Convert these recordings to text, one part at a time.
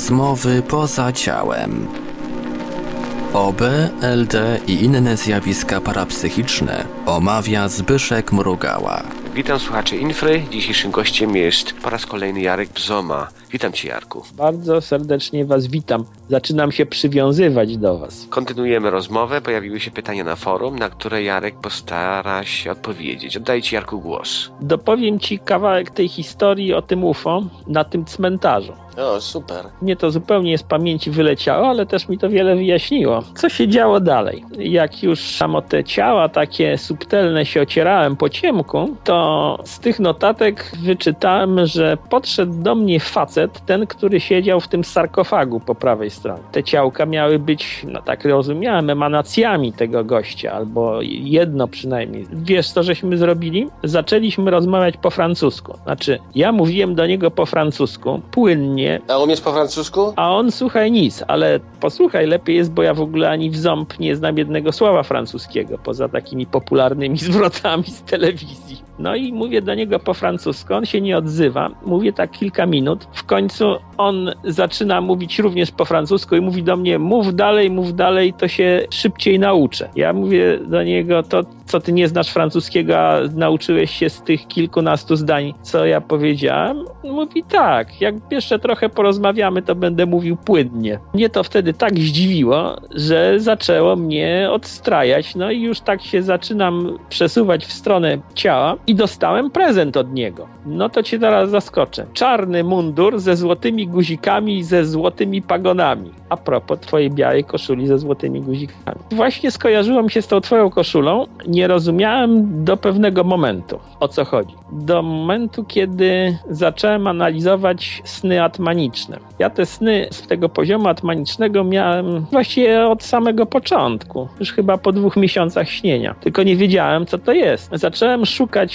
Rozmowy poza ciałem. OB, LD i inne zjawiska parapsychiczne omawia Zbyszek Mrugała. Witam słuchaczy Infry. Dzisiejszym gościem jest po raz kolejny Jarek Bzoma. Witam Cię Jarku. Bardzo serdecznie Was witam. Zaczynam się przywiązywać do Was. Kontynuujemy rozmowę. Pojawiły się pytania na forum, na które Jarek postara się odpowiedzieć. Oddaję Ci Jarku głos. Dopowiem Ci kawałek tej historii o tym UFO na tym cmentarzu. O, super. Mnie to zupełnie z pamięci wyleciało, ale też mi to wiele wyjaśniło. Co się działo dalej? Jak już tam o te ciała takie subtelne się ocierałem po ciemku, to z tych notatek wyczytałem, że podszedł do mnie facet, ten, który siedział w tym sarkofagu po prawej stronie. Te ciałka miały być, no tak rozumiałem, emanacjami tego gościa, albo jedno przynajmniej. Wiesz, co żeśmy zrobili? Zaczęliśmy rozmawiać po francusku. Znaczy, ja mówiłem do niego po francusku, płynnie, A umiesz po francusku? a on słuchaj nic, ale posłuchaj, lepiej jest, bo ja w ogóle ani w ząb nie znam jednego słowa francuskiego, poza takimi popularnymi zwrotami z telewizji. No i mówię do niego po francusku, on się nie odzywa, mówię tak kilka minut, w końcu on zaczyna mówić również po francusku i mówi do mnie, mów dalej, mów dalej, to się szybciej nauczę. Ja mówię do niego, to co ty nie znasz francuskiego, a nauczyłeś się z tych kilkunastu zdań, co ja powiedziałem? Mówi tak, jak jeszcze trochę porozmawiamy, to będę mówił płynnie. Mnie to wtedy tak zdziwiło, że zaczęło mnie odstrajać, no i już tak się zaczynam przesuwać w stronę ciała i dostałem prezent od niego. No to cię teraz zaskoczę. Czarny mundur ze złotymi guzikami i ze złotymi pagonami. A propos twojej białej koszuli ze złotymi guzikami. Właśnie skojarzyło mi się z tą twoją koszulą. Nie rozumiałem do pewnego momentu, o co chodzi. Do momentu, kiedy zacząłem analizować sny atmaniczne. Ja te sny z tego poziomu atmanicznego miałem właściwie od samego początku. Już chyba po dwóch miesiącach śnienia. Tylko nie wiedziałem, co to jest. Zacząłem szukać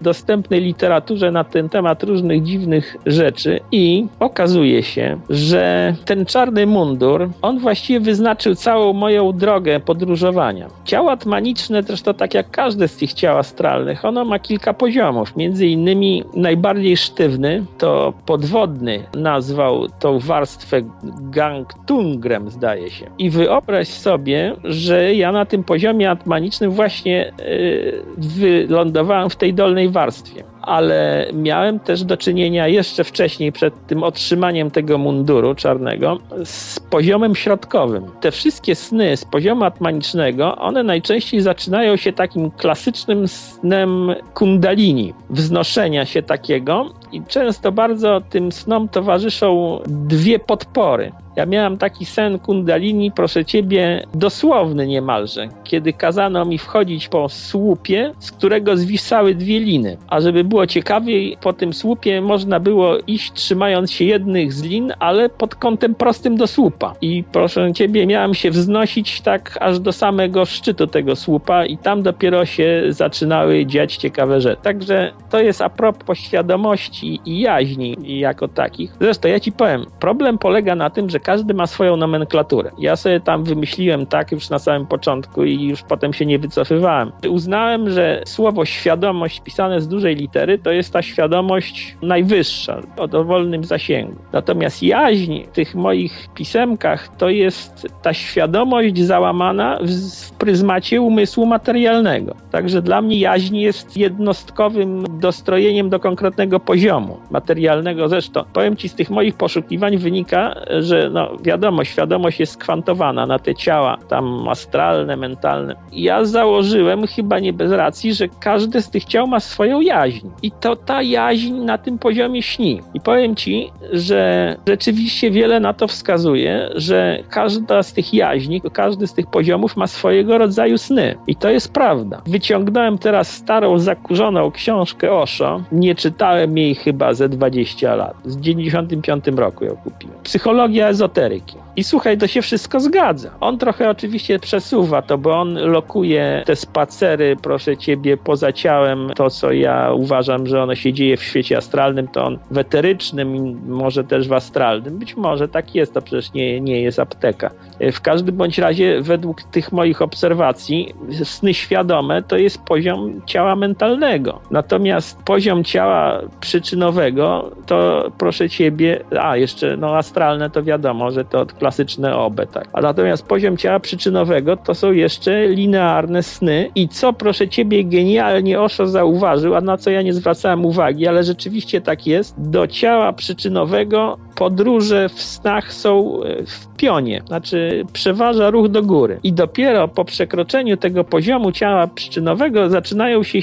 dostępnej literaturze na ten temat różnych dziwnych rzeczy i okazuje się, że ten czarny mundur, on właściwie wyznaczył całą moją drogę podróżowania. Ciało atmaniczne, zresztą tak jak każde z tych ciał astralnych, ono ma kilka poziomów. Między innymi najbardziej sztywny to podwodny nazwał tą warstwę Gangtungrem, zdaje się. I wyobraź sobie, że ja na tym poziomie atmanicznym właśnie yy, wylądowałem w tej dolnej warstwie. Ale miałem też do czynienia jeszcze wcześniej, przed tym otrzymaniem tego munduru czarnego, z poziomem środkowym. Te wszystkie sny z poziomu atmanicznego, one najczęściej zaczynają się takim klasycznym snem kundalini, wznoszenia się takiego i często bardzo tym snom towarzyszą dwie podpory. Ja miałem taki sen kundalini, proszę ciebie, dosłowny niemalże, kiedy kazano mi wchodzić po słupie, z którego zwisały dwie liny. A żeby było ciekawiej, po tym słupie można było iść trzymając się jednych z lin, ale pod kątem prostym do słupa. I proszę ciebie, miałem się wznosić tak aż do samego szczytu tego słupa i tam dopiero się zaczynały dziać ciekawe rzeczy. Także to jest a propos świadomości i jaźni jako takich. Zresztą ja ci powiem, problem polega na tym, że każdy ma swoją nomenklaturę. Ja sobie tam wymyśliłem tak już na samym początku i już potem się nie wycofywałem. Uznałem, że słowo świadomość pisane z dużej litery to jest ta świadomość najwyższa, o dowolnym zasięgu. Natomiast jaźń w tych moich pisemkach to jest ta świadomość załamana w, pryzmacie umysłu materialnego. Także dla mnie jaźń jest jednostkowym dostrojeniem do konkretnego poziomu materialnego. Zresztą powiem ci, z tych moich poszukiwań wynika, że no wiadomo, świadomość jest skwantowana na te ciała tam astralne, mentalne. Ja założyłem, chyba nie bez racji, że każde z tych ciał ma swoją jaźń. I to ta jaźń na tym poziomie śni. I powiem ci, że rzeczywiście wiele na to wskazuje, że każda z tych jaźni, każdy z tych poziomów ma swojego rodzaju sny. I to jest prawda. Wyciągnąłem teraz starą, zakurzoną książkę Osho. Nie czytałem jej chyba ze 20 lat. Z 95 roku ją kupiłem. Psychologia ezoteryki. I słuchaj, to się wszystko zgadza. On trochę oczywiście przesuwa to, bo on lokuje te spacery, proszę ciebie, poza ciałem, to co ja uważam, że ono się dzieje w świecie astralnym, to on w eterycznym, może też w astralnym. Być może tak jest, to przecież nie, nie jest apteka. W każdym bądź razie, według tych moich obserwacji, sny świadome to jest poziom ciała mentalnego. Natomiast poziom ciała przyczynowego to proszę ciebie, a jeszcze no astralne to wiadomo, że to klasyczne OB, tak. A natomiast poziom ciała przyczynowego to są jeszcze linearne sny i co proszę ciebie genialnie Osho zauważył, a na co ja nie zwracałem uwagi, ale rzeczywiście tak jest, do ciała przyczynowego podróże w snach są e, w pionie, znaczy przeważa ruch do góry. I dopiero po przekroczeniu tego poziomu ciała przyczynowego zaczynają się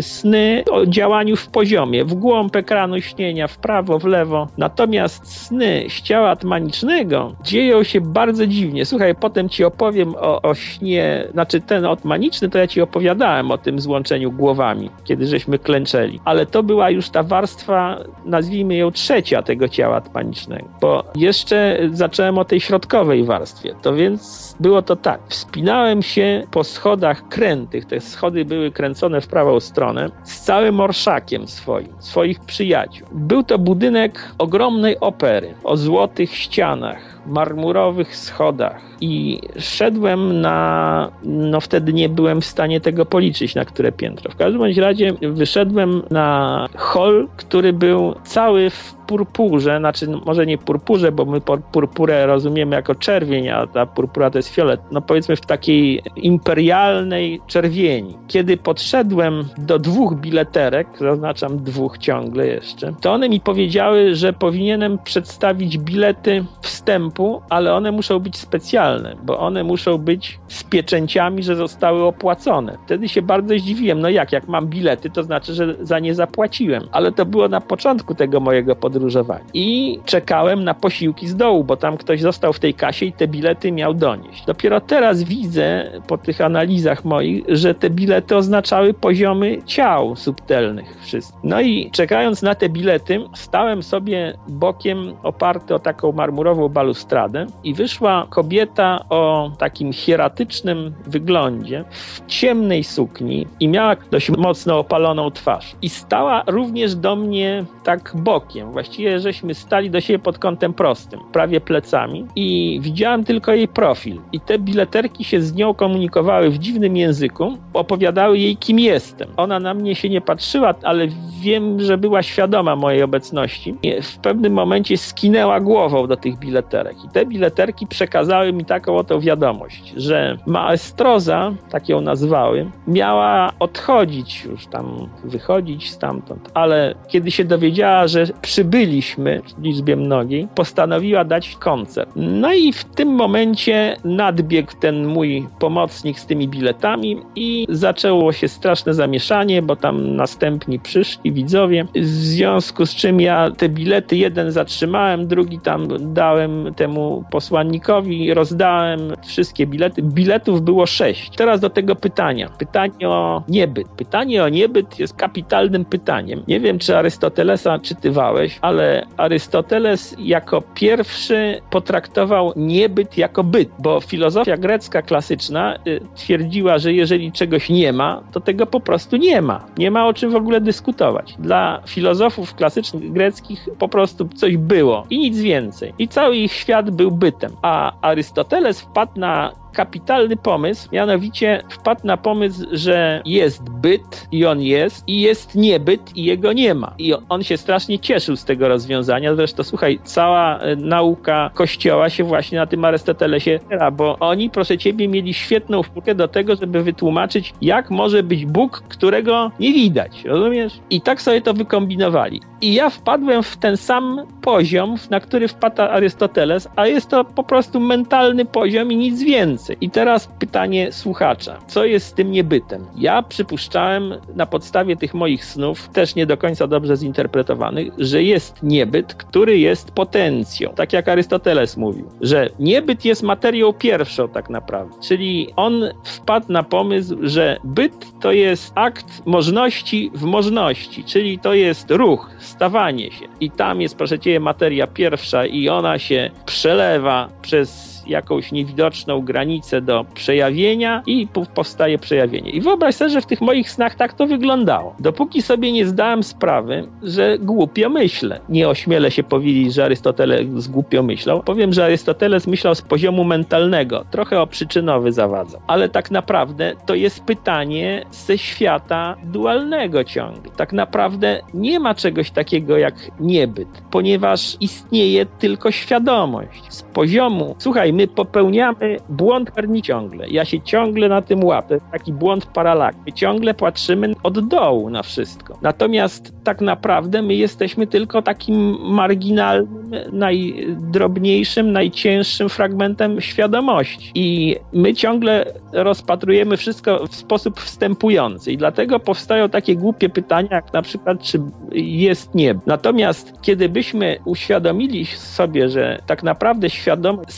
sny o działaniu w poziomie, w głąb ekranu śnienia, w prawo, w lewo. Natomiast sny z ciała atmanicznego dzieją się bardzo dziwnie. Słuchaj, potem ci opowiem o, o śnie, znaczy ten atmaniczny, to ja ci opowiadałem o tym złączeniu głowami, kiedy żeśmy klęczeli. Ale to była już ta warstwa, nazwijmy ją trzecia tego ciała atmanicznego bo jeszcze zacząłem o tej środkowej warstwie. To więc było to tak. Wspinałem się po schodach krętych. Te schody były kręcone w prawą stronę z całym orszakiem swoim, swoich przyjaciół. Był to budynek ogromnej opery o złotych ścianach, marmurowych schodach i szedłem na, no wtedy nie byłem w stanie tego policzyć, na które piętro. W każdym razie wyszedłem na hol, który był cały w purpurze, znaczy no, może nie purpurze, bo my purpurę rozumiemy jako czerwień, a ta purpura to jest fiolet. No powiedzmy w takiej imperialnej czerwieni. Kiedy podszedłem do dwóch bileterek, zaznaczam dwóch ciągle jeszcze, to one mi powiedziały, że powinienem przedstawić bilety wstępu, ale one muszą być specjalne, bo one muszą być z pieczęciami, że zostały opłacone. Wtedy się bardzo zdziwiłem, no jak, jak mam bilety, to znaczy, że za nie zapłaciłem. Ale to było na początku tego mojego podróżowania. I czekałem na posiłki z dołu, bo tam ktoś został w tej kasie i te bilety miał donieść. Dopiero teraz widzę po tych analizach moich, że te bilety oznaczały poziomy ciał subtelnych wszystkich. No i czekając na te bilety, stałem sobie bokiem oparty o taką marmurową i wyszła kobieta o takim hieratycznym wyglądzie, w ciemnej sukni i miała dość mocno opaloną twarz. I stała również do mnie tak bokiem, właściwie właściwie żeśmy stali do siebie pod kątem prostym, prawie plecami i widziałem tylko jej profil. I te bileterki się z nią komunikowały w dziwnym języku, opowiadały jej, kim jestem. Ona na mnie się nie patrzyła, ale wiem, że była świadoma mojej obecności. I w pewnym momencie skinęła głową do tych bileterek. I te bileterki przekazały mi taką oto wiadomość, że maestroza, tak ją nazwały, miała odchodzić już tam, wychodzić stamtąd, ale kiedy się dowiedziała, że przybyła byliśmy w liczbie mnogiej, postanowiła dać koncert. No i w tym momencie nadbiegł ten mój pomocnik z tymi biletami i zaczęło się straszne zamieszanie, bo tam następni przyszli widzowie, w związku z czym ja te bilety jeden zatrzymałem, drugi tam dałem temu posłannikowi, rozdałem wszystkie bilety. Biletów było sześć. Teraz do tego pytania. Pytanie o niebyt. Pytanie o niebyt jest kapitalnym pytaniem. Nie wiem, czy Arystotelesa czytywałeś, ale Arystoteles jako pierwszy potraktował niebyt jako byt, bo filozofia grecka klasyczna y, twierdziła, że jeżeli czegoś nie ma, to tego po prostu nie ma. Nie ma o czym w ogóle dyskutować. Dla filozofów klasycznych greckich po prostu coś było i nic więcej. I cały ich świat był bytem. A Arystoteles wpadł na kapitalny pomysł, mianowicie wpadł na pomysł, że jest byt i on jest, i jest niebyt i jego nie ma. I on się strasznie cieszył z tego rozwiązania. Zresztą słuchaj, cała e, nauka Kościoła się właśnie na tym Arystotelesie opiera, bo oni, proszę ciebie, mieli świetną wpórkę do tego, żeby wytłumaczyć, jak może być Bóg, którego nie widać, rozumiesz? I tak sobie to wykombinowali. I ja wpadłem w ten sam poziom, na który wpadł Arystoteles, a jest to po prostu mentalny poziom i nic więcej I teraz pytanie słuchacza. Co jest z tym niebytem? Ja przypuszczałem na podstawie tych moich snów, też nie do końca dobrze zinterpretowanych, że jest niebyt, który jest potencją. Tak jak Arystoteles mówił, że niebyt jest materią pierwszą tak naprawdę. Czyli on wpadł na pomysł, że byt to jest akt możności w możności, czyli to jest ruch, stawanie się. I tam jest, proszę ciebie, materia pierwsza i ona się przelewa przez jakąś niewidoczną granicę do przejawienia i powstaje przejawienie. I wyobraź sobie, że w tych moich snach tak to wyglądało. Dopóki sobie nie zdałem sprawy, że głupio myślę. Nie ośmielę się powiedzieć, że Arystoteles głupio myślał. Powiem, że Arystoteles myślał z poziomu mentalnego. Trochę o przyczynowy zawadzał. Ale tak naprawdę to jest pytanie ze świata dualnego ciągle. Tak naprawdę nie ma czegoś takiego jak niebyt, ponieważ istnieje tylko świadomość. Z poziomu, słuchaj, my popełniamy błąd karni ciągle. Ja się ciągle na tym łapię. Taki błąd paralak. My ciągle patrzymy od dołu na wszystko. Natomiast tak naprawdę my jesteśmy tylko takim marginalnym, najdrobniejszym, najcięższym fragmentem świadomości. I my ciągle rozpatrujemy wszystko w sposób wstępujący. I dlatego powstają takie głupie pytania, jak na przykład, czy jest niebo. Natomiast kiedy byśmy uświadomili sobie, że tak naprawdę świadomość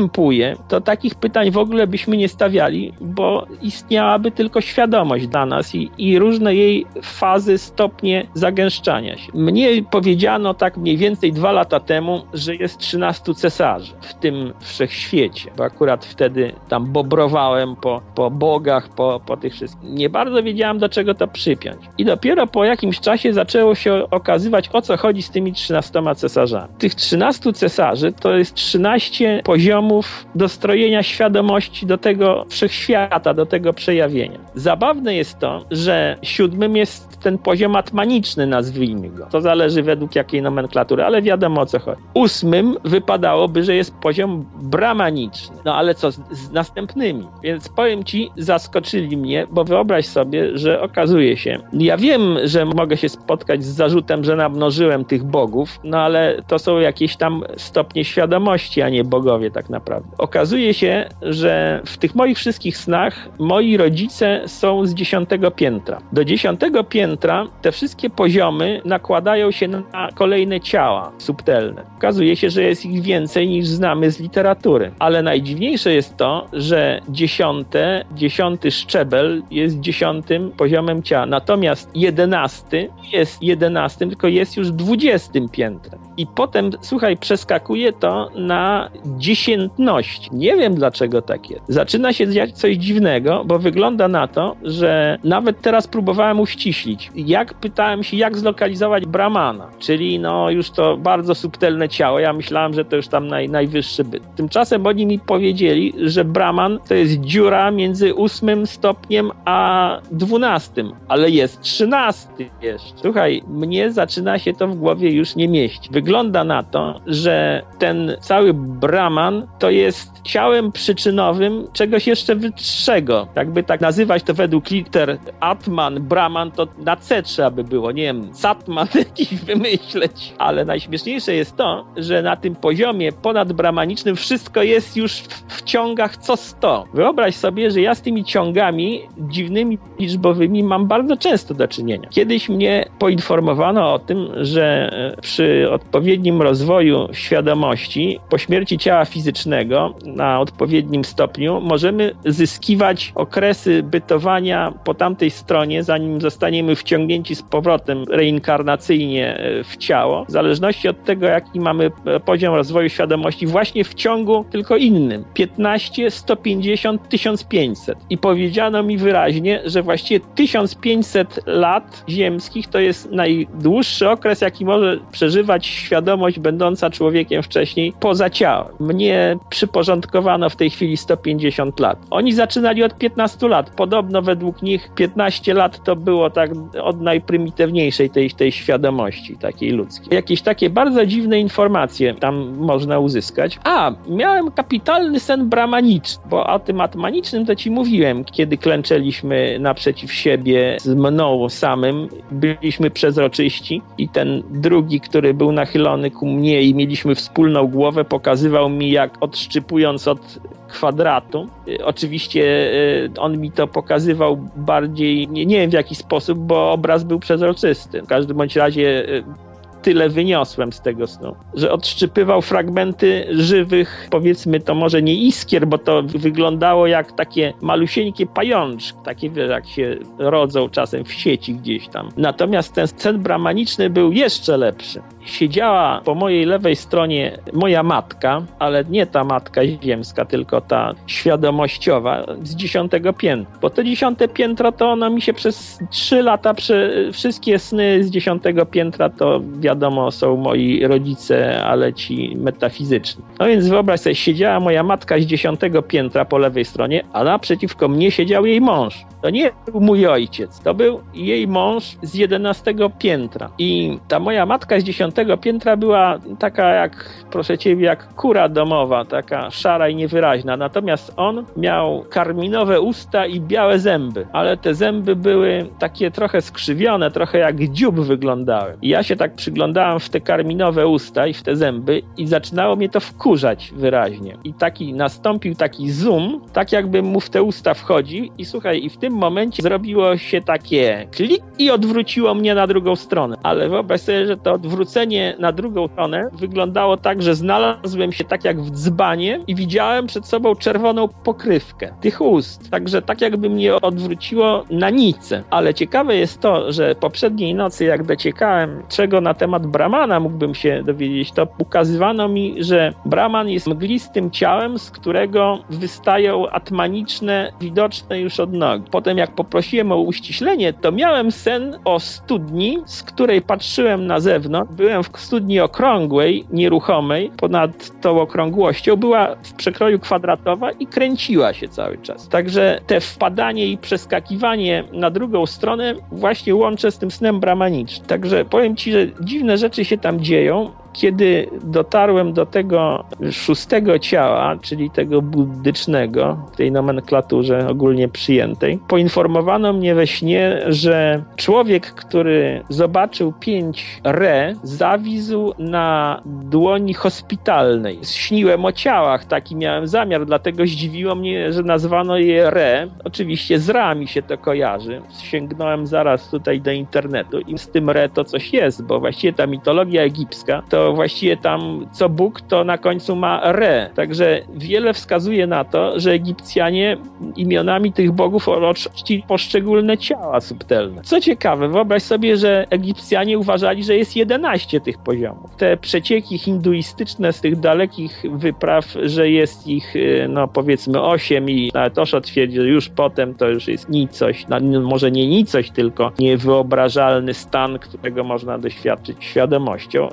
wstępuje, to takich pytań w ogóle byśmy nie stawiali, bo istniałaby tylko świadomość dla nas i, i różne jej fazy, stopnie zagęszczania się. Mnie powiedziano tak mniej więcej dwa lata temu, że jest 13 cesarzy w tym wszechświecie, bo akurat wtedy tam bobrowałem po, po bogach, po, po tych wszystkich. Nie bardzo wiedziałem, do czego to przypiąć. I dopiero po jakimś czasie zaczęło się okazywać, o co chodzi z tymi 13 cesarzami. Tych 13 cesarzy to jest 13 poziomów dostrojenia świadomości do tego wszechświata, do tego przejawienia. Zabawne jest to, że siódmym jest ten poziom atmaniczny, nazwijmy go. To zależy według jakiej nomenklatury, ale wiadomo o co chodzi. Ósmym wypadałoby, że jest poziom bramaniczny. No ale co z, z następnymi? Więc powiem ci, zaskoczyli mnie, bo wyobraź sobie, że okazuje się, ja wiem, że mogę się spotkać z zarzutem, że namnożyłem tych bogów, no ale to są jakieś tam stopnie świadomości, a nie bogowie tak naprawdę. Okazuje się, że w tych moich wszystkich snach moi rodzice są z dziesiątego piętra. Do dziesiątego piętra te wszystkie poziomy nakładają się na kolejne ciała subtelne. Okazuje się, że jest ich więcej niż znamy z literatury. Ale najdziwniejsze jest to, że dziesiąte, dziesiąty szczebel jest dziesiątym poziomem ciała. Natomiast jedenasty jest jedenastym, tylko jest już dwudziestym piętrem. I potem, słuchaj, przeskakuje to na dziesiętność. Nie wiem dlaczego tak jest. Zaczyna się dziać coś dziwnego, bo wygląda na to, że nawet teraz próbowałem uściślić. Jak pytałem się, jak zlokalizować Brahmana, czyli no już to bardzo subtelne ciało. Ja myślałem, że to już tam naj, najwyższy byt. Tymczasem oni mi powiedzieli, że Brahman to jest dziura między ósmym stopniem a dwunastym, ale jest trzynasty jeszcze. Słuchaj, mnie zaczyna się to w głowie już nie mieścić. Na to, że ten cały Brahman to jest ciałem przyczynowym czegoś jeszcze wyższego. Jakby tak nazywać to według liter Atman, Brahman, to na C trzeba by było, nie wiem, Satman jakiś wymyśleć. Ale najśmieszniejsze jest to, że na tym poziomie ponadbrahmanicznym wszystko jest już w ciągach co 100. Wyobraź sobie, że ja z tymi ciągami dziwnymi liczbowymi mam bardzo często do czynienia. Kiedyś mnie poinformowano o tym, że e, przy odpowiednim rozwoju świadomości po śmierci ciała fizycznego na odpowiednim stopniu możemy zyskiwać okresy bytowania po tamtej stronie, zanim zostaniemy wciągnięci z powrotem reinkarnacyjnie e, w ciało, w zależności od tego, jaki mamy e, poziom rozwoju świadomości, właśnie w ciągu tylko innym 15, 150, 1500. I powiedziano mi wyraźnie, że właściwie 1500 lat ziemskich to jest najdłuższy okres, jaki może przeżywać świadomość będąca człowiekiem wcześniej poza ciałem. Mnie przyporządkowano w tej chwili 150 lat. Oni zaczynali od 15 lat. Podobno według nich 15 lat to było tak od najprymitywniejszej tej, tej świadomości takiej ludzkiej. Jakieś takie bardzo dziwne informacje tam można uzyskać. A, miałem kapitalny sen bramaniczny, bo o tym atmanicznym to ci mówiłem, kiedy klęczeliśmy naprzeciw siebie z mną samym, byliśmy przezroczyści i ten drugi, który był nachylony ku mnie i mieliśmy wspólną głowę, pokazywał mi, jak odszczypując od kwadratu. Y, Oczywiście y, on mi to pokazywał bardziej, nie, nie wiem w jaki sposób, bo obraz był przezroczysty. W każdym bądź razie y, tyle wyniosłem z tego snu, że odszczypywał fragmenty żywych, powiedzmy to może nie iskier, bo to wyglądało jak takie malusieńkie pajączki, takie wiesz, jak się rodzą czasem w sieci gdzieś tam. Natomiast ten scen bramaniczny był jeszcze lepszy. Siedziała po mojej lewej stronie moja matka, ale nie ta matka ziemska, tylko ta świadomościowa z dziesiątego piętra. Bo to dziesiąte piętro to ono mi się przez trzy lata, przy, wszystkie sny z dziesiątego piętra to wiadomo są moi rodzice, ale ci metafizyczni. No więc wyobraź sobie, siedziała moja matka z dziesiątego piętra po lewej stronie, a naprzeciwko mnie siedział jej mąż. To nie był mój ojciec, to był jej mąż z jedenastego piętra. I ta moja matka z dziesiątego piętra była taka jak, proszę ciebie, jak kura domowa, taka szara i niewyraźna. Natomiast on miał karminowe usta i białe zęby, ale te zęby były takie trochę skrzywione, trochę jak dziób wyglądały. I ja się tak przyglądałem w te karminowe usta i w te zęby i zaczynało mnie to wkurzać wyraźnie. I taki nastąpił taki zoom, tak jakby mu w te usta wchodził i słuchaj, i w tym momencie zrobiło się takie klik i odwróciło mnie na drugą stronę. Ale wyobraź sobie, że to odwrócenie na drugą stronę wyglądało tak, że znalazłem się tak jak w dzbanie i widziałem przed sobą czerwoną pokrywkę tych ust. Także tak jakby mnie odwróciło na nicę. Ale ciekawe jest to, że poprzedniej nocy jak dociekałem, czego na temat Brahmana mógłbym się dowiedzieć, to ukazywano mi, że Brahman jest mglistym ciałem, z którego wystają atmaniczne, widoczne już od nogi. Potem jak poprosiłem o uściślenie, to miałem sen o studni, z której patrzyłem na zewnątrz. Byłem w studni okrągłej, nieruchomej, ponad tą okrągłością była w przekroju kwadratowa i kręciła się cały czas. Także te wpadanie i przeskakiwanie na drugą stronę właśnie łączę z tym snem bramanicznym. Także powiem ci, że dziwne rzeczy się tam dzieją. Kiedy dotarłem do tego szóstego ciała, czyli tego buddycznego, w tej nomenklaturze ogólnie przyjętej, poinformowano mnie we śnie, że człowiek, który zobaczył pięć re, zawizł na dłoni hospitalnej. Śniłem o ciałach, taki miałem zamiar, dlatego zdziwiło mnie, że nazwano je re. Oczywiście z ra mi się to kojarzy. Sięgnąłem zaraz tutaj do internetu i z tym re to coś jest, bo właściwie ta mitologia egipska to właściwie tam co Bóg, to na końcu ma re. Także wiele wskazuje na to, że Egipcjanie imionami tych bogów czcili poszczególne ciała subtelne. Co ciekawe, wyobraź sobie, że Egipcjanie uważali, że jest 11 tych poziomów. Te przecieki hinduistyczne z tych dalekich wypraw, że jest ich, y, no powiedzmy 8 i nawet Osho twierdzi, że już potem to już jest nicość, no, może nie nicość, tylko niewyobrażalny stan, którego można doświadczyć świadomością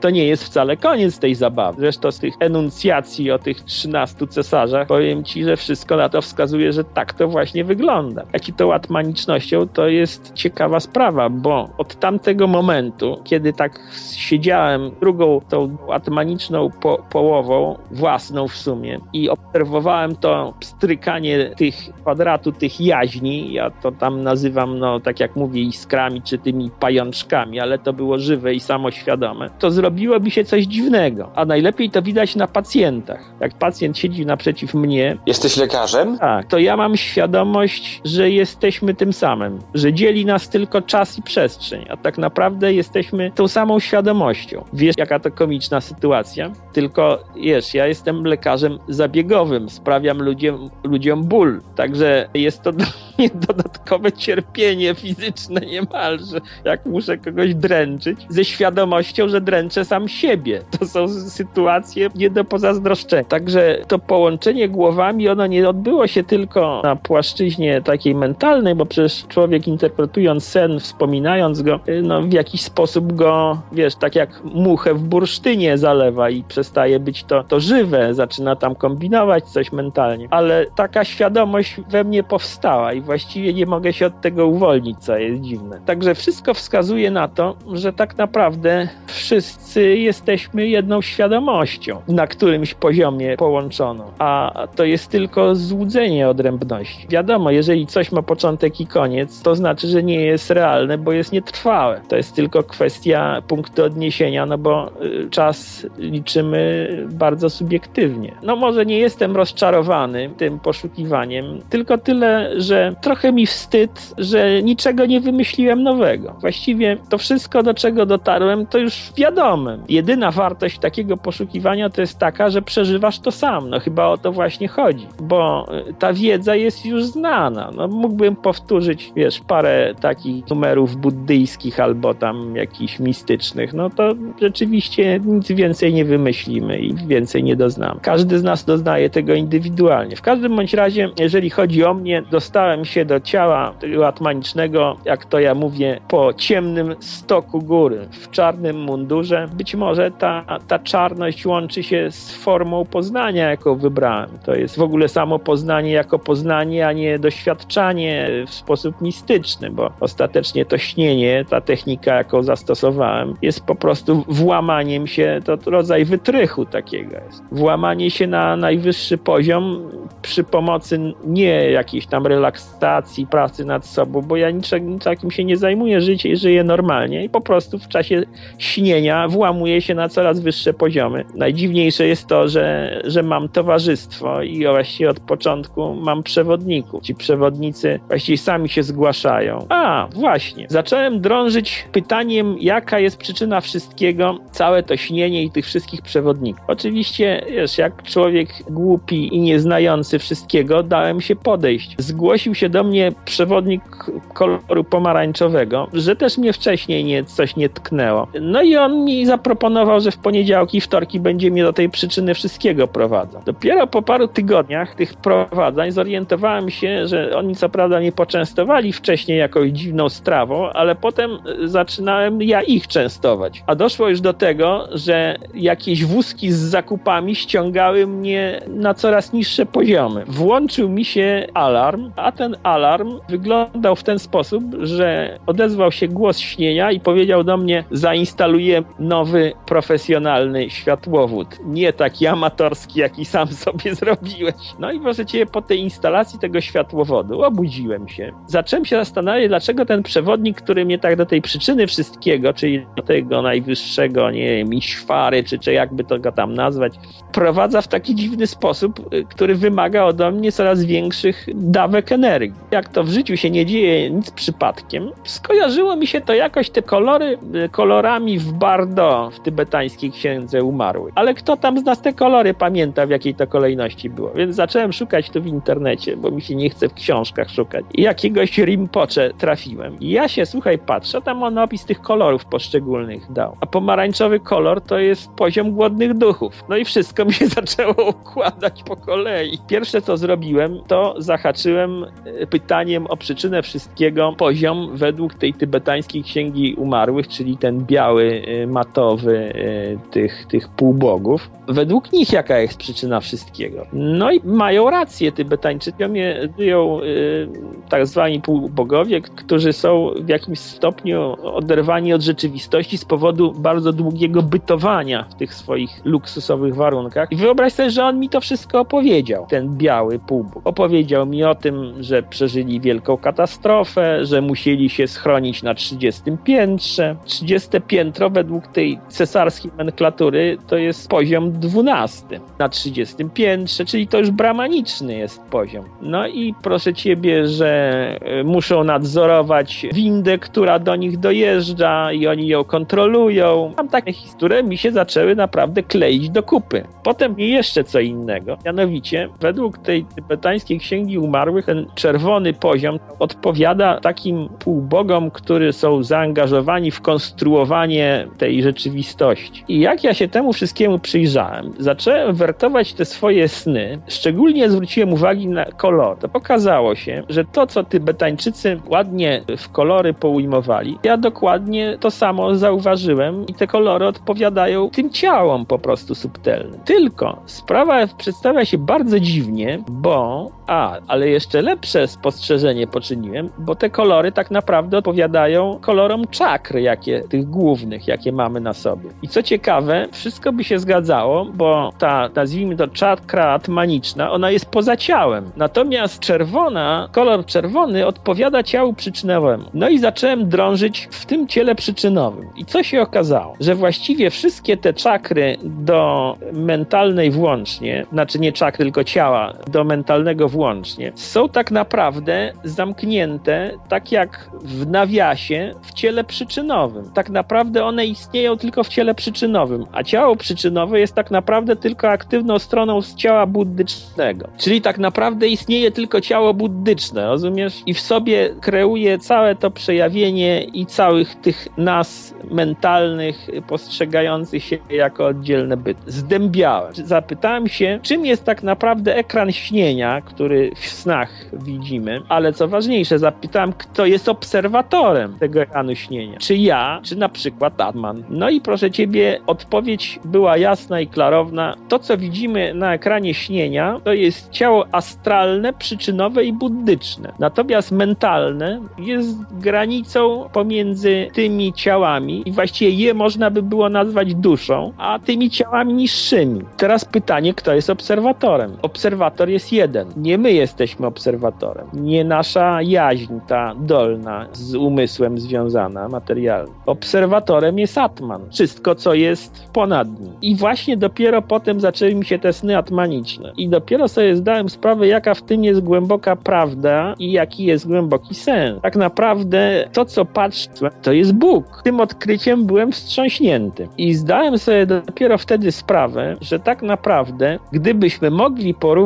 to nie jest wcale koniec tej zabawy. Zresztą z tych enuncjacji o tych 13 cesarzach powiem ci, że wszystko na to wskazuje, że tak to właśnie wygląda. Jak i tą atmanicznością to jest ciekawa sprawa, bo od tamtego momentu, kiedy tak siedziałem drugą tą atmaniczną po połową, własną w sumie, i obserwowałem to pstrykanie tych kwadratu, tych jaźni, ja to tam nazywam, no tak jak mówię, iskrami czy tymi pajączkami, ale to było żywe i samoświadome, to zrobiłoby się coś dziwnego. A najlepiej to widać na pacjentach. Jak pacjent siedzi naprzeciw mnie. Jesteś lekarzem? Tak, to ja mam świadomość, że jesteśmy tym samym. Że dzieli nas tylko czas i przestrzeń, a tak naprawdę jesteśmy tą samą świadomością. Wiesz, jaka to komiczna sytuacja? Tylko wiesz, ja jestem lekarzem zabiegowym, sprawiam ludziom, ludziom ból. Także jest to dla mnie dodatkowe cierpienie fizyczne niemalże, jak muszę kogoś dręczyć, ze świadomością, że dręczę sam siebie. To są sytuacje nie do pozazdroszczenia. Także to połączenie głowami, ono nie odbyło się tylko na płaszczyźnie takiej mentalnej, bo przecież człowiek interpretując sen, wspominając go, no w jakiś sposób go, wiesz, tak jak muchę w bursztynie zalewa i przestaje być to, to żywe, zaczyna tam kombinować coś mentalnie. Ale taka świadomość we mnie powstała i właściwie nie mogę się od tego uwolnić, co jest dziwne. Także wszystko wskazuje na to, że tak naprawdę wszystko wszyscy jesteśmy jedną świadomością na którymś poziomie połączoną, a to jest tylko złudzenie odrębności. Wiadomo, jeżeli coś ma początek i koniec, to znaczy, że nie jest realne, bo jest nietrwałe. To jest tylko kwestia punktu odniesienia, no bo y, czas liczymy bardzo subiektywnie. No może nie jestem rozczarowany tym poszukiwaniem, tylko tyle, że trochę mi wstyd, że niczego nie wymyśliłem nowego. Właściwie to wszystko, do czego dotarłem, to już wiadome. Jedyna wartość takiego poszukiwania to jest taka, że przeżywasz to sam. No chyba o to właśnie chodzi, bo y, ta wiedza jest już znana. No mógłbym powtórzyć, wiesz, parę takich numerów buddyjskich albo tam jakichś mistycznych. No to rzeczywiście nic więcej nie wymyślimy i więcej nie doznamy. Każdy z nas doznaje tego indywidualnie. W każdym bądź razie, jeżeli chodzi o mnie, dostałem się do ciała atmanicznego, jak to ja mówię, po ciemnym stoku góry, w czarnym mundurze. Być może ta, ta czarność łączy się z formą poznania, jaką wybrałem. To jest w ogóle samo poznanie jako poznanie, a nie doświadczanie w sposób mistyczny, bo ostatecznie to śnienie, ta technika, jaką zastosowałem, jest po prostu włamaniem się, to rodzaj wytrychu takiego jest. Włamanie się na najwyższy poziom przy pomocy nie jakiejś tam relaksacji, pracy nad sobą, bo ja niczym takim się nie zajmuję, życie żyję normalnie i po prostu w czasie śnienia włamuję się na coraz wyższe poziomy. Najdziwniejsze jest to, że, że mam towarzystwo i właściwie od początku mam przewodników. Ci przewodnicy właściwie sami się zgłaszają. A, właśnie. Zacząłem drążyć pytaniem, jaka jest przyczyna wszystkiego, całe to śnienie i tych wszystkich przewodników. Oczywiście, wiesz, jak człowiek głupi i nieznający wszystkiego, dałem się podejść. Zgłosił się do mnie przewodnik koloru pomarańczowego, że też mnie wcześniej nie, coś nie tknęło. No i on mi zaproponował, że w poniedziałki i wtorki będzie mnie do tej przyczyny wszystkiego prowadzał. Dopiero po paru tygodniach tych prowadzań zorientowałem się, że oni co prawda nie poczęstowali wcześniej jakąś dziwną strawą, ale potem zaczynałem ja ich częstować. A doszło już do tego, że jakieś wózki z zakupami ściągały mnie na coraz niższe poziomy. Włączył mi się alarm, a ten alarm wyglądał w ten sposób, że odezwał się głos śnienia i powiedział do mnie: Zainstaluję nowy profesjonalny światłowód. Nie taki amatorski, jaki sam sobie zrobiłeś. No i proszę cię, po tej instalacji tego światłowodu obudziłem się. Zacząłem się zastanawiać, dlaczego ten przewodnik, który mnie tak do tej przyczyny wszystkiego, czyli do tego najwyższego, nie wiem, iśwary, czy, czy jakby to go tam nazwać, prowadza w taki dziwny sposób, y, który wymaga ode mnie coraz większych dawek energii. Jak to w życiu się nie dzieje nic przypadkiem, skojarzyło mi się to jakoś te kolory, y, kolorami w Bardo w tybetańskiej księdze umarły. Ale kto tam z nas te kolory pamięta, w jakiej to kolejności było? Więc zacząłem szukać tu w internecie, bo mi się nie chce w książkach szukać. I jakiegoś Rimpocze trafiłem. I ja się, słuchaj, patrzę, tam on opis tych kolorów poszczególnych dał. A pomarańczowy kolor to jest poziom głodnych duchów. No i wszystko mi się zaczęło układać po kolei. Pierwsze, co zrobiłem, to zahaczyłem e, pytaniem o przyczynę wszystkiego poziom według tej tybetańskiej księgi umarłych, czyli ten biały, e, matowy e, tych, tych półbogów. Według nich jaka jest przyczyna wszystkiego? No i mają rację Tybetańczycy, żyją tak zwani półbogowie, którzy są w jakimś stopniu oderwani od rzeczywistości z powodu bardzo długiego bytowania w tych swoich luksusowych warunkach. I wyobraź sobie, że on mi to wszystko opowiedział, ten biały półbóg. Opowiedział mi o tym, że przeżyli wielką katastrofę, że musieli się schronić na 30 piętrze. 30 piętro według tej cesarskiej nomenklatury to jest poziom 12 na 30 piętrze, czyli to już bramaniczny jest poziom. No i proszę ciebie, że e, muszą nadzorować windę, która do nich dojeżdża i oni ją kontrolują. Mam takie historie, mi się zaczęły naprawdę kleić do kupy. Potem jeszcze co innego. Mianowicie, według tej tybetańskiej księgi umarłych, ten czerwony poziom odpowiada takim półbogom, którzy są zaangażowani w konstruowanie tej rzeczywistości. I jak ja się temu wszystkiemu przyjrzałem, zacząłem wertować te swoje sny, szczególnie zwróciłem uwagę na kolor. To pokazało się, że to, co Tybetańczycy ładnie w kolory poujmowali, ja dokładnie to samo zauważyłem i te kolory odpowiadają tym ciałom po prostu subtelnym. Tylko sprawa przedstawia się bardzo dziwnie dziwnie, bo a, ale jeszcze lepsze spostrzeżenie poczyniłem, bo te kolory tak naprawdę odpowiadają kolorom czakr, jakie tych głównych, jakie mamy na sobie. I co ciekawe, wszystko by się zgadzało, bo ta, nazwijmy to czakra atmaniczna, ona jest poza ciałem. Natomiast czerwona, kolor czerwony odpowiada ciału przyczynowemu. No i zacząłem drążyć w tym ciele przyczynowym. I co się okazało? Że właściwie wszystkie te czakry do mentalnej włącznie, znaczy nie czakry, tylko ciała, do mentalnego włącznie, są tak naprawdę zamknięte, tak jak w nawiasie, w ciele przyczynowym. Tak naprawdę one istnieją tylko w ciele przyczynowym, a ciało przyczynowe jest tak naprawdę tylko aktywną stroną z ciała buddycznego. Czyli tak naprawdę istnieje tylko ciało buddyczne, rozumiesz? I w sobie kreuje całe to przejawienie i całych tych nas mentalnych, postrzegających się jako oddzielne byty. Zdębiałem. Zapytałem się, czym jest tak naprawdę ekran śnienia, który w snach widzimy, ale co ważniejsze, zapytałem, kto jest obserwatorem tego ekranu śnienia. Czy ja, czy na przykład Atman. No i proszę ciebie, odpowiedź była jasna i klarowna. To, co widzimy na ekranie śnienia, to jest ciało astralne, przyczynowe i buddyczne. Natomiast mentalne jest granicą pomiędzy tymi ciałami i właściwie je można by było nazwać duszą, a tymi ciałami niższymi. Teraz pytanie, kto jest obserwatorem? Obserwator jest jeden. Nie my jesteśmy obserwatorem. Nie nasza jaźń, ta dolna, z umysłem związana, materialna. Obserwatorem jest Atman. Wszystko, co jest ponad nim. I właśnie dopiero potem zaczęły mi się te sny atmaniczne. I dopiero sobie zdałem sprawę, jaka w tym jest głęboka prawda i jaki jest głęboki sens. Tak naprawdę to, co patrzę, to jest Bóg. Tym odkryciem byłem wstrząśnięty. I zdałem sobie dopiero wtedy sprawę, że tak naprawdę, gdybyśmy mogli porównać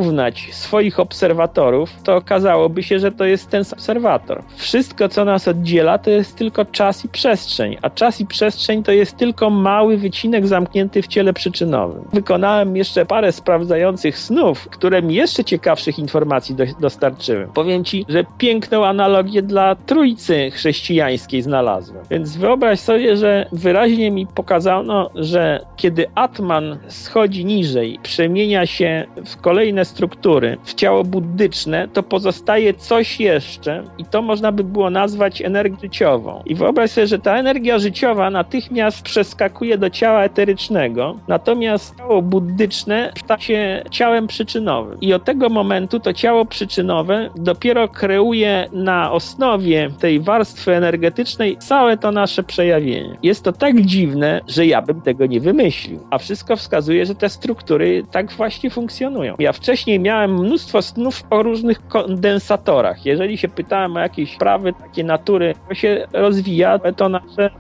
swoich obserwatorów, to okazałoby się, że to jest ten obserwator. Wszystko, co nas oddziela, to jest tylko czas i przestrzeń, a czas i przestrzeń to jest tylko mały wycinek zamknięty w ciele przyczynowym. Wykonałem jeszcze parę sprawdzających snów, które mi jeszcze ciekawszych informacji do, dostarczyły. Powiem ci, że piękną analogię dla trójcy chrześcijańskiej znalazłem. Więc wyobraź sobie, że wyraźnie mi pokazano, że kiedy Atman schodzi niżej, przemienia się w kolejne struktury, w ciało buddyczne, to pozostaje coś jeszcze i to można by było nazwać energią życiową. I wyobraź sobie, że ta energia życiowa natychmiast przeskakuje do ciała eterycznego, natomiast ciało buddyczne staje się ciałem przyczynowym. I od tego momentu to ciało przyczynowe dopiero kreuje na osnowie tej warstwy energetycznej całe to nasze przejawienie. Jest to tak dziwne, że ja bym tego nie wymyślił. A wszystko wskazuje, że te struktury tak właśnie funkcjonują. Ja wcześniej miałem mnóstwo snów o różnych kondensatorach. Jeżeli się pytałem o jakieś sprawy takie natury, to się rozwija to nasze,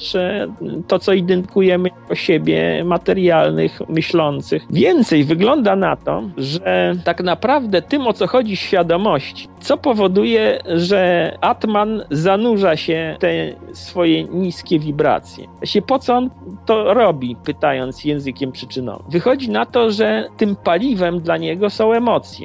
to co identyfikujemy o siebie, materialnych, myślących. Więcej wygląda na to, że tak naprawdę tym, o co chodzi świadomości, co powoduje, że Atman zanurza się te swoje niskie wibracje. Właśnie po co on to robi, pytając językiem przyczynowym? Wychodzi na to, że tym paliwem dla niego są emocje.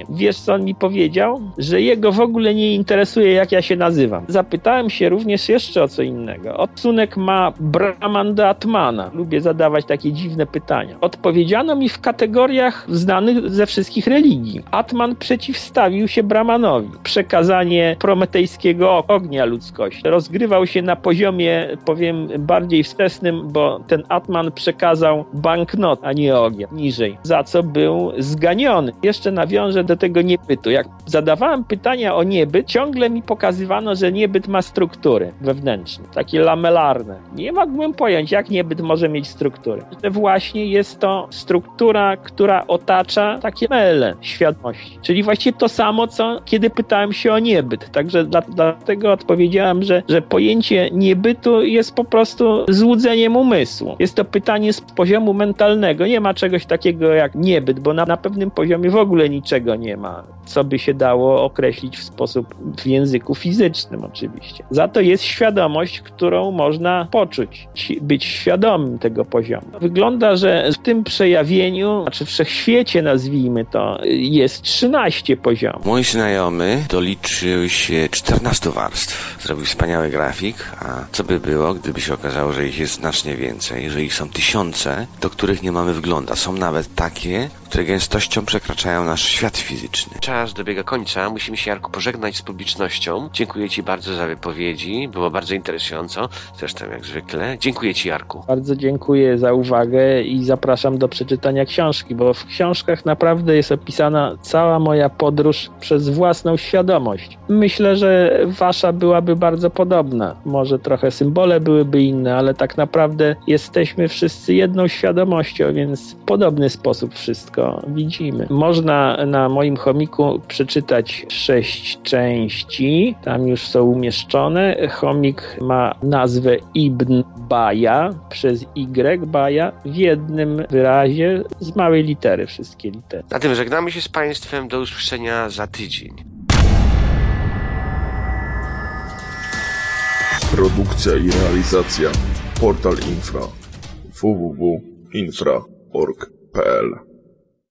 Wiesz, co on mi powiedział? Że jego w ogóle nie interesuje, jak ja się nazywam. Zapytałem się również jeszcze o co innego. Odsunek ma Brahman do Atmana. Lubię zadawać takie dziwne pytania. Odpowiedziano mi w kategoriach znanych ze wszystkich religii. Atman przeciwstawił się Brahmanowi przekazanie prometejskiego ognia ludzkości. Rozgrywał się na poziomie, powiem, bardziej wstecznym, bo ten Atman przekazał banknot, a nie ogień, niżej, za co był zganiony. Jeszcze nawiążę do tego niebytu. Jak zadawałem pytania o niebyt, ciągle mi pokazywano, że niebyt ma struktury wewnętrzne, takie lamelarne. Nie mogłem pojąć, jak niebyt może mieć struktury. Że właśnie jest to struktura, która otacza takie mele świadomości. Czyli właściwie to samo, co kiedy pytałem się o niebyt. Także dla, dlatego odpowiedziałem, że, że pojęcie niebytu jest po prostu złudzeniem umysłu. Jest to pytanie z poziomu mentalnego. Nie ma czegoś takiego jak niebyt, bo na, na pewnym poziomie w ogóle niczego nie ma, co by się dało określić w sposób w języku fizycznym oczywiście. Za to jest świadomość, którą można poczuć, być świadomym tego poziomu. Wygląda, że w tym przejawieniu, znaczy wszechświecie nazwijmy to, jest 13 poziomów. Mój znajomy doliczył się 14 warstw. Zrobił wspaniały grafik, a co by było, gdyby się okazało, że ich jest znacznie więcej, że ich są tysiące, do których nie mamy wgląda. Są nawet takie, które gęstością przekraczają nasz świat fizyczny. Czas dobiega końca, musimy się Jarku pożegnać z publicznością. Dziękuję Ci bardzo za wypowiedzi, było bardzo interesująco, zresztą jak zwykle. Dziękuję Ci Jarku. Bardzo dziękuję za uwagę i zapraszam do przeczytania książki, bo w książkach naprawdę jest opisana cała moja podróż przez własną świadomość. Myślę, że wasza byłaby bardzo podobna. Może trochę symbole byłyby inne, ale tak naprawdę jesteśmy wszyscy jedną świadomością, więc w podobny sposób wszystko widzimy. Można na moim chomiku przeczytać sześć części, tam już są umieszczone. Chomik ma nazwę Ibn Baja przez Y Baja w jednym wyrazie z małej litery, wszystkie litery. Na tym żegnamy się z Państwem, do usłyszenia za tydzień. Produkcja i realizacja Portal Infra www.infra.org.pl